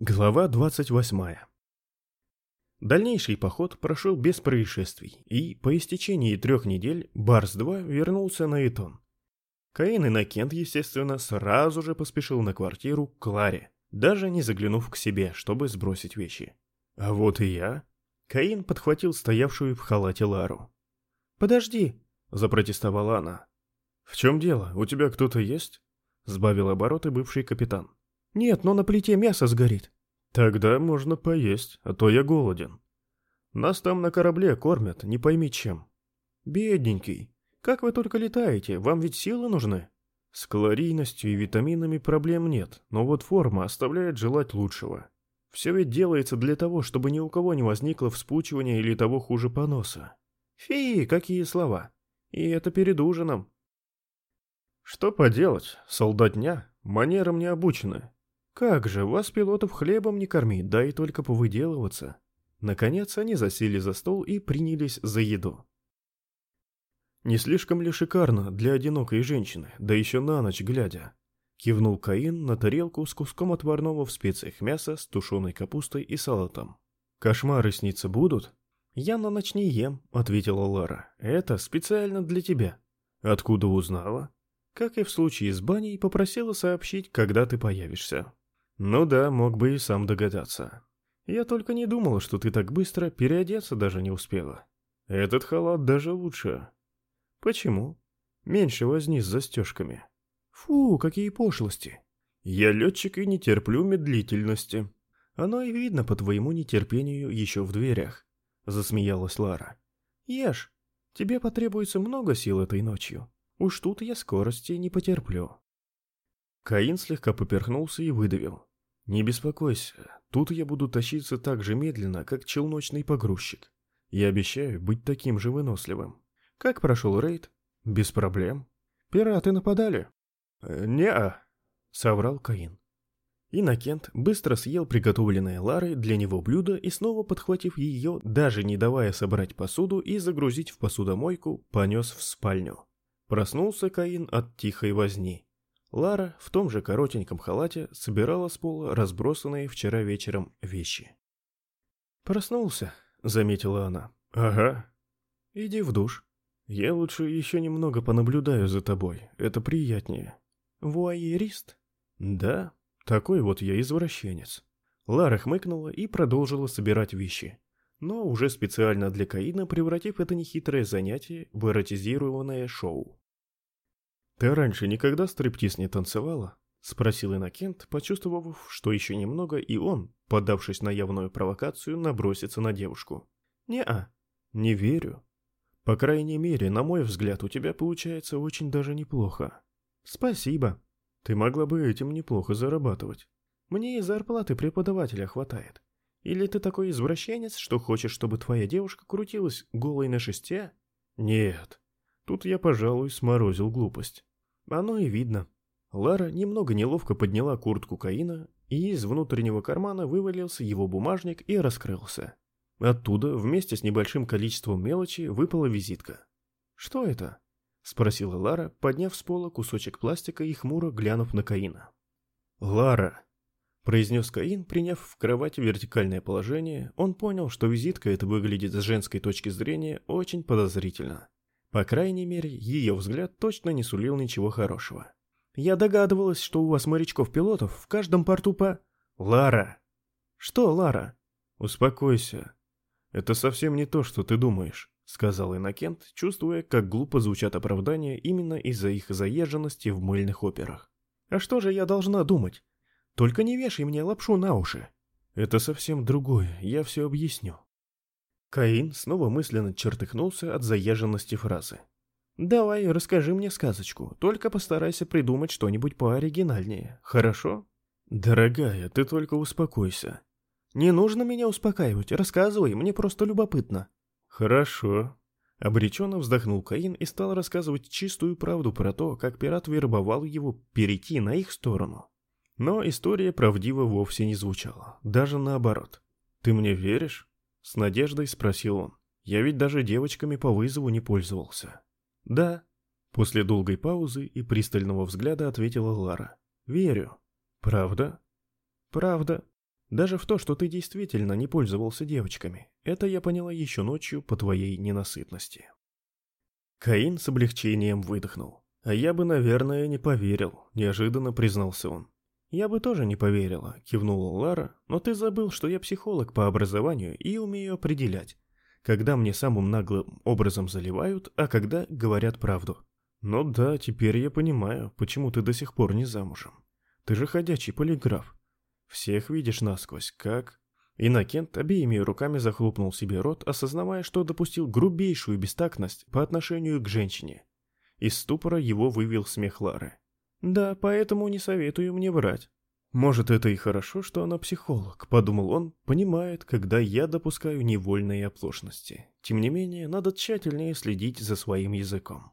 Глава 28. Дальнейший поход прошел без происшествий, и по истечении трех недель Барс-2 вернулся на Этон. Каин и Накент, естественно, сразу же поспешил на квартиру к Кларе, даже не заглянув к себе, чтобы сбросить вещи. А вот и я. Каин подхватил стоявшую в халате Лару. «Подожди!» — запротестовала она. «В чем дело? У тебя кто-то есть?» — сбавил обороты бывший капитан. «Нет, но на плите мясо сгорит». «Тогда можно поесть, а то я голоден. Нас там на корабле кормят, не пойми чем». «Бедненький, как вы только летаете, вам ведь силы нужны». С калорийностью и витаминами проблем нет, но вот форма оставляет желать лучшего. Все ведь делается для того, чтобы ни у кого не возникло вспучивания или того хуже поноса. Фи, какие слова. И это перед ужином. Что поделать, солдатня, манерам не обучены. Как же, вас пилотов хлебом не корми, да и только повыделываться. Наконец они засели за стол и принялись за еду. Не слишком ли шикарно для одинокой женщины, да еще на ночь глядя? Кивнул Каин на тарелку с куском отварного в специях мяса с тушеной капустой и салатом. «Кошмары снится будут?» «Я на ночь не ем», — ответила Лара. «Это специально для тебя». «Откуда узнала?» «Как и в случае с баней, попросила сообщить, когда ты появишься». Ну да, мог бы и сам догадаться. Я только не думала, что ты так быстро переодеться даже не успела. Этот халат даже лучше. Почему? Меньше возни с застежками. Фу, какие пошлости. Я летчик и не терплю медлительности. Оно и видно по твоему нетерпению еще в дверях. Засмеялась Лара. Ешь. Тебе потребуется много сил этой ночью. Уж тут я скорости не потерплю. Каин слегка поперхнулся и выдавил. «Не беспокойся, тут я буду тащиться так же медленно, как челночный погрузчик. Я обещаю быть таким же выносливым. Как прошел рейд? Без проблем. Пираты нападали? Э, Не-а, соврал Каин. Иннокент быстро съел приготовленное Ларой для него блюдо и снова подхватив ее, даже не давая собрать посуду и загрузить в посудомойку, понес в спальню. Проснулся Каин от тихой возни. Лара в том же коротеньком халате собирала с пола разбросанные вчера вечером вещи. «Проснулся», — заметила она. «Ага. Иди в душ. Я лучше еще немного понаблюдаю за тобой, это приятнее». «Вуайерист?» «Да, такой вот я извращенец». Лара хмыкнула и продолжила собирать вещи, но уже специально для Каина превратив это нехитрое занятие в эротизированное шоу. «Ты раньше никогда стриптиз не танцевала?» — спросил Иннокент, почувствовав, что еще немного, и он, поддавшись на явную провокацию, набросится на девушку. «Не-а». «Не верю. По крайней мере, на мой взгляд, у тебя получается очень даже неплохо». «Спасибо. Ты могла бы этим неплохо зарабатывать». «Мне и зарплаты преподавателя хватает. Или ты такой извращенец, что хочешь, чтобы твоя девушка крутилась голой на шесте?» «Нет. Тут я, пожалуй, сморозил глупость». Оно и видно. Лара немного неловко подняла куртку Каина, и из внутреннего кармана вывалился его бумажник и раскрылся. Оттуда, вместе с небольшим количеством мелочи, выпала визитка. «Что это?» — спросила Лара, подняв с пола кусочек пластика и хмуро глянув на Каина. «Лара!» — произнес Каин, приняв в кровати вертикальное положение, он понял, что визитка эта выглядит с женской точки зрения очень подозрительно. По крайней мере, ее взгляд точно не сулил ничего хорошего. «Я догадывалась, что у вас морячков-пилотов в каждом порту по...» «Лара!» «Что, Лара?» «Успокойся. Это совсем не то, что ты думаешь», — сказал Иннокент, чувствуя, как глупо звучат оправдания именно из-за их заезженности в мыльных операх. «А что же я должна думать? Только не вешай мне лапшу на уши». «Это совсем другое, я все объясню». Каин снова мысленно чертыхнулся от заезженности фразы. «Давай, расскажи мне сказочку, только постарайся придумать что-нибудь пооригинальнее, хорошо?» «Дорогая, ты только успокойся». «Не нужно меня успокаивать, рассказывай, мне просто любопытно». «Хорошо». Обреченно вздохнул Каин и стал рассказывать чистую правду про то, как пират вербовал его перейти на их сторону. Но история правдиво вовсе не звучала, даже наоборот. «Ты мне веришь?» С надеждой спросил он. Я ведь даже девочками по вызову не пользовался. Да. После долгой паузы и пристального взгляда ответила Лара. Верю. Правда? Правда. Даже в то, что ты действительно не пользовался девочками. Это я поняла еще ночью по твоей ненасытности. Каин с облегчением выдохнул. А я бы, наверное, не поверил, неожиданно признался он. Я бы тоже не поверила, кивнула Лара, но ты забыл, что я психолог по образованию и умею определять, когда мне самым наглым образом заливают, а когда говорят правду. Ну да, теперь я понимаю, почему ты до сих пор не замужем. Ты же ходячий полиграф. Всех видишь насквозь, как... Иннокент обеими руками захлопнул себе рот, осознавая, что допустил грубейшую бестактность по отношению к женщине. Из ступора его вывел смех Лары. «Да, поэтому не советую мне врать». «Может, это и хорошо, что она психолог», — подумал он, понимает, когда я допускаю невольные оплошности. Тем не менее, надо тщательнее следить за своим языком.